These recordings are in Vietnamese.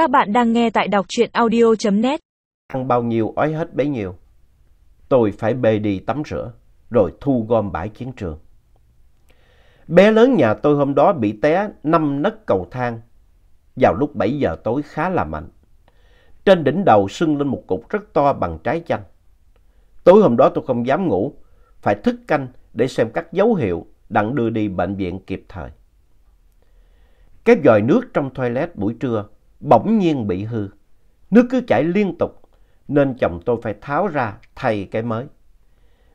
Các bạn đang nghe tại đọc truyện audio.net. Ăn bao nhiêu ói hết bấy nhiêu. Tôi phải bê đi tắm rửa, rồi thu gom bãi chiến trường. Bé lớn nhà tôi hôm đó bị té năm nấc cầu thang vào lúc 7 giờ tối khá là mạnh. Trên đỉnh đầu sưng lên một cục rất to bằng trái chanh. Tối hôm đó tôi không dám ngủ, phải thức canh để xem các dấu hiệu đặng đưa đi bệnh viện kịp thời. Cái vòi nước trong toilet buổi trưa bỗng nhiên bị hư. Nước cứ chảy liên tục nên chồng tôi phải tháo ra thay cái mới.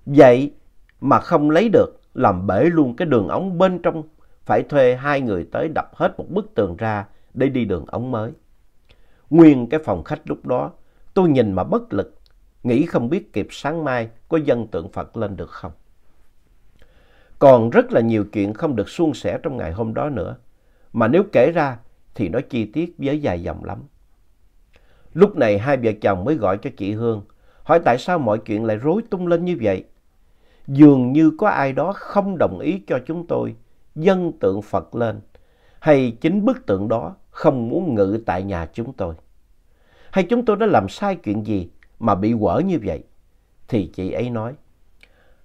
Vậy mà không lấy được làm bể luôn cái đường ống bên trong phải thuê hai người tới đập hết một bức tường ra để đi đường ống mới. Nguyên cái phòng khách lúc đó tôi nhìn mà bất lực, nghĩ không biết kịp sáng mai có dân tượng Phật lên được không. Còn rất là nhiều chuyện không được suôn sẻ trong ngày hôm đó nữa, mà nếu kể ra thì nó chi tiết với dài dòng lắm. Lúc này hai vợ chồng mới gọi cho chị Hương, hỏi tại sao mọi chuyện lại rối tung lên như vậy. Dường như có ai đó không đồng ý cho chúng tôi dâng tượng Phật lên, hay chính bức tượng đó không muốn ngự tại nhà chúng tôi. Hay chúng tôi đã làm sai chuyện gì mà bị quở như vậy? Thì chị ấy nói,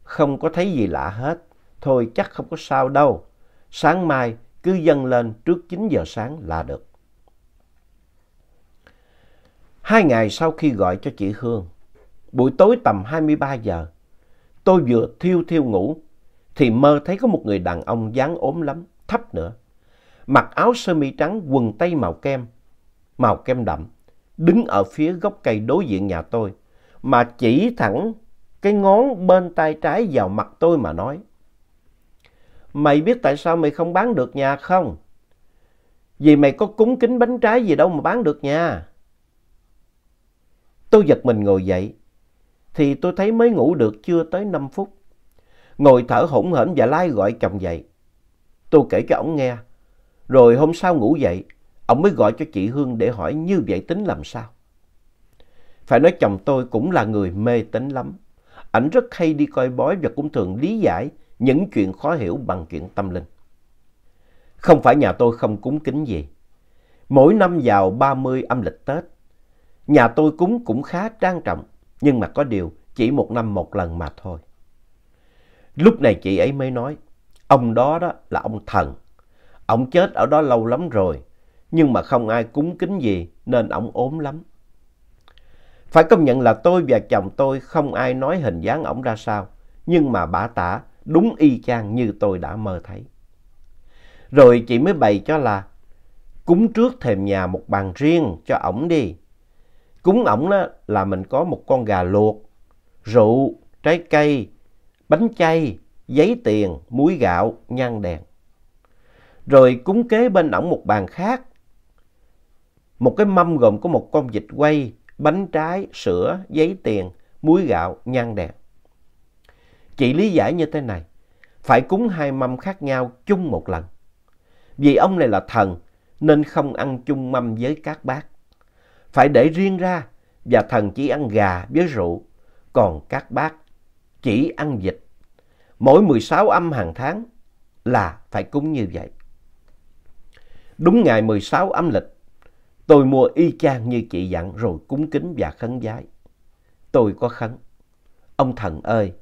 không có thấy gì lạ hết, thôi chắc không có sao đâu. Sáng mai cứ dâng lên trước 9 giờ sáng là được. Hai ngày sau khi gọi cho chị Hương, buổi tối tầm 23 giờ, tôi vừa thiêu thiêu ngủ, thì mơ thấy có một người đàn ông dáng ốm lắm, thấp nữa. Mặc áo sơ mi trắng, quần tây màu kem, màu kem đậm, đứng ở phía gốc cây đối diện nhà tôi, mà chỉ thẳng cái ngón bên tay trái vào mặt tôi mà nói. Mày biết tại sao mày không bán được nhà không? Vì mày có cúng kính bánh trái gì đâu mà bán được nhà. Tôi giật mình ngồi dậy, thì tôi thấy mới ngủ được chưa tới 5 phút. Ngồi thở hổn hển và lai gọi chồng dậy. Tôi kể cho ông nghe, rồi hôm sau ngủ dậy, ông mới gọi cho chị Hương để hỏi như vậy tính làm sao. Phải nói chồng tôi cũng là người mê tính lắm. Ảnh rất hay đi coi bói và cũng thường lý giải những chuyện khó hiểu bằng chuyện tâm linh. Không phải nhà tôi không cúng kính gì. Mỗi năm vào 30 âm lịch Tết, nhà tôi cúng cũng khá trang trọng, nhưng mà có điều chỉ một năm một lần mà thôi. Lúc này chị ấy mới nói, ông đó đó là ông thần. Ông chết ở đó lâu lắm rồi, nhưng mà không ai cúng kính gì nên ông ốm lắm. Phải công nhận là tôi và chồng tôi không ai nói hình dáng ổng ra sao, nhưng mà bả tả đúng y chang như tôi đã mơ thấy. Rồi chị mới bày cho là cúng trước thềm nhà một bàn riêng cho ổng đi. Cúng ổng đó là mình có một con gà luộc, rượu, trái cây, bánh chay, giấy tiền, muối gạo, nhang đèn. Rồi cúng kế bên ổng một bàn khác. Một cái mâm gồm có một con vịt quay, bánh trái, sữa, giấy tiền, muối gạo, nhang đèn. Chị lý giải như thế này, phải cúng hai mâm khác nhau chung một lần. Vì ông này là thần nên không ăn chung mâm với các bác. Phải để riêng ra và thần chỉ ăn gà với rượu, còn các bác chỉ ăn vịt. Mỗi 16 âm hàng tháng là phải cúng như vậy. Đúng ngày 16 âm lịch, tôi mua y chang như chị dặn rồi cúng kính và khấn giái. Tôi có khấn. Ông thần ơi,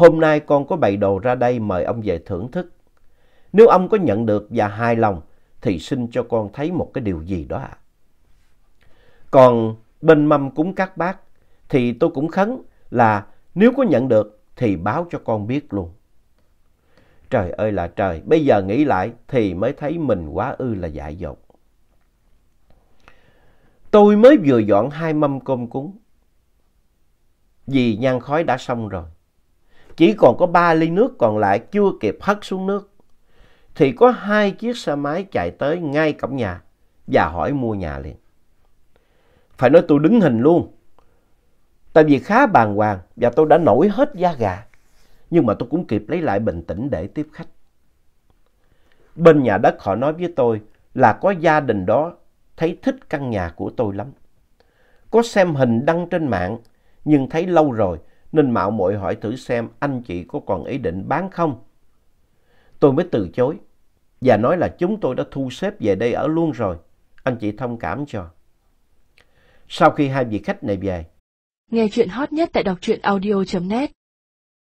hôm nay con có bày đồ ra đây mời ông về thưởng thức. Nếu ông có nhận được và hài lòng thì xin cho con thấy một cái điều gì đó ạ. Còn bên mâm cúng các bác thì tôi cũng khấn là nếu có nhận được thì báo cho con biết luôn. Trời ơi là trời, bây giờ nghĩ lại thì mới thấy mình quá ư là dại dột. Tôi mới vừa dọn hai mâm cơm cúng. Vì nhang khói đã xong rồi. Chỉ còn có ba ly nước còn lại chưa kịp hất xuống nước. Thì có hai chiếc xe máy chạy tới ngay cổng nhà và hỏi mua nhà liền. Phải nói tôi đứng hình luôn. Tại vì khá bàng hoàng và tôi đã nổi hết da gà. Nhưng mà tôi cũng kịp lấy lại bình tĩnh để tiếp khách. Bên nhà đất họ nói với tôi là có gia đình đó thấy thích căn nhà của tôi lắm. Có xem hình đăng trên mạng, nhưng thấy lâu rồi nên mạo muội hỏi thử xem anh chị có còn ý định bán không. Tôi mới từ chối và nói là chúng tôi đã thu xếp về đây ở luôn rồi. Anh chị thông cảm cho. sau khi hai vị khách này về. Nghe chuyện hot nhất tại đọc truyện audio.net